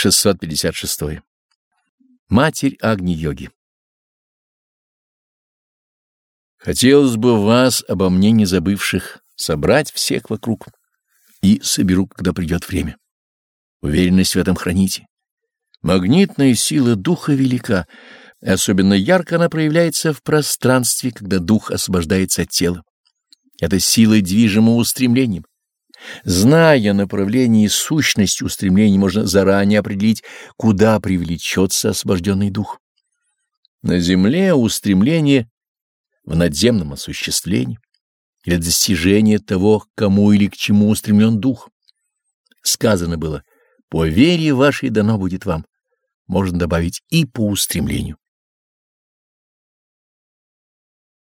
656. Матерь Агни-йоги Хотелось бы вас, обо мне не забывших, собрать всех вокруг, и соберу, когда придет время. Уверенность в этом храните. Магнитная сила духа велика, особенно ярко она проявляется в пространстве, когда дух освобождается от тела. Это сила движима устремлением. Зная направление и сущность устремлений, можно заранее определить, куда привлечется освобожденный дух. На земле устремление в надземном осуществлении или достижение того, кому или к чему устремлен дух. Сказано было, по вере вашей дано будет вам. Можно добавить и по устремлению.